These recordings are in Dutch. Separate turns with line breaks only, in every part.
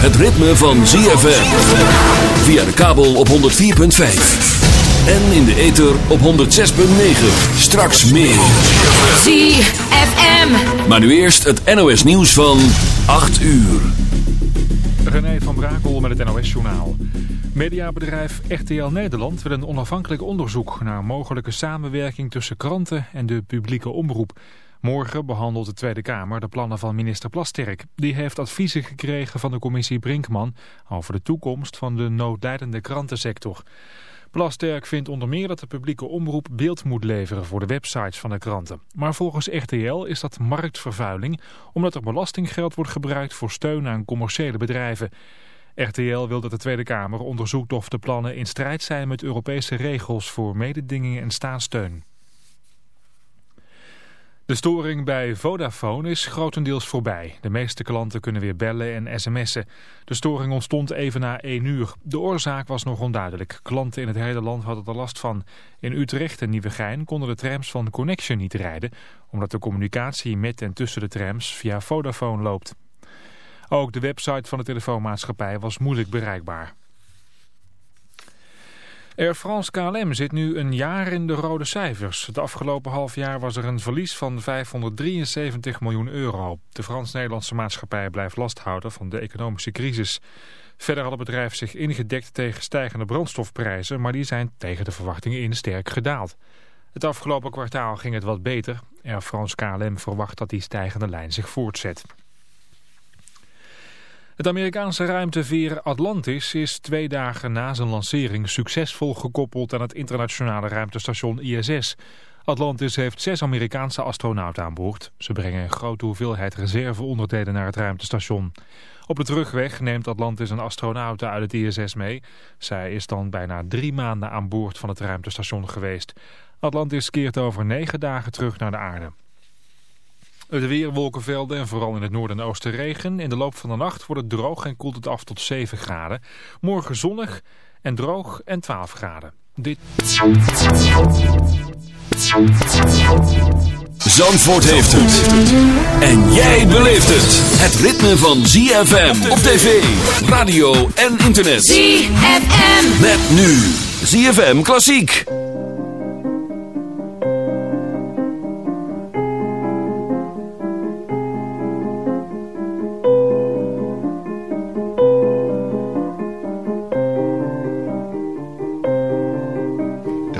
het ritme van ZFM. Via de kabel op 104.5. En in de ether op 106.9. Straks meer.
ZFM.
Maar nu eerst het NOS nieuws van 8 uur.
René van Brakel met het NOS-journaal. Mediabedrijf RTL Nederland wil een onafhankelijk onderzoek naar mogelijke samenwerking tussen kranten en de publieke omroep. Morgen behandelt de Tweede Kamer de plannen van minister Plasterk. Die heeft adviezen gekregen van de commissie Brinkman over de toekomst van de noodlijdende krantensector. Plasterk vindt onder meer dat de publieke omroep beeld moet leveren voor de websites van de kranten. Maar volgens RTL is dat marktvervuiling omdat er belastinggeld wordt gebruikt voor steun aan commerciële bedrijven. RTL wil dat de Tweede Kamer onderzoekt of de plannen in strijd zijn met Europese regels voor mededinging en staatssteun. De storing bij Vodafone is grotendeels voorbij. De meeste klanten kunnen weer bellen en sms'en. De storing ontstond even na 1 uur. De oorzaak was nog onduidelijk. Klanten in het hele land hadden er last van. In Utrecht en Nieuwegein konden de trams van Connection niet rijden... omdat de communicatie met en tussen de trams via Vodafone loopt. Ook de website van de telefoonmaatschappij was moeilijk bereikbaar. Air France KLM zit nu een jaar in de rode cijfers. Het afgelopen half jaar was er een verlies van 573 miljoen euro. De Frans-Nederlandse maatschappij blijft lasthouden van de economische crisis. Verder had het bedrijf zich ingedekt tegen stijgende brandstofprijzen... maar die zijn tegen de verwachtingen in sterk gedaald. Het afgelopen kwartaal ging het wat beter. Air France KLM verwacht dat die stijgende lijn zich voortzet. Het Amerikaanse ruimteveer Atlantis is twee dagen na zijn lancering succesvol gekoppeld aan het internationale ruimtestation ISS. Atlantis heeft zes Amerikaanse astronauten aan boord. Ze brengen een grote hoeveelheid reserveonderdelen naar het ruimtestation. Op de terugweg neemt Atlantis een astronaute uit het ISS mee. Zij is dan bijna drie maanden aan boord van het ruimtestation geweest. Atlantis keert over negen dagen terug naar de aarde. Het weer, wolkenvelden en vooral in het noorden en oosten regen. In de loop van de nacht wordt het droog en koelt het af tot 7 graden. Morgen zonnig en droog en 12 graden. Dit...
Zandvoort heeft het. En jij beleeft het. Het ritme van ZFM op tv, radio en internet.
ZFM.
Met nu ZFM Klassiek.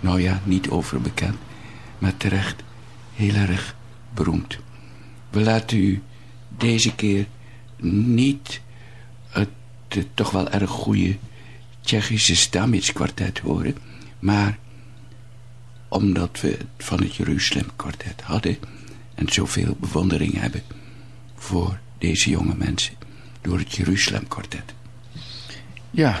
Nou ja, niet overbekend, maar terecht heel erg beroemd. We laten u deze keer niet het, toch wel erg goede Tsjechische Stamitz kwartet horen, maar omdat we het van het Jeruzalem kwartet hadden en zoveel bewondering hebben voor deze jonge mensen door het Jeruzalem kwartet.
Ja,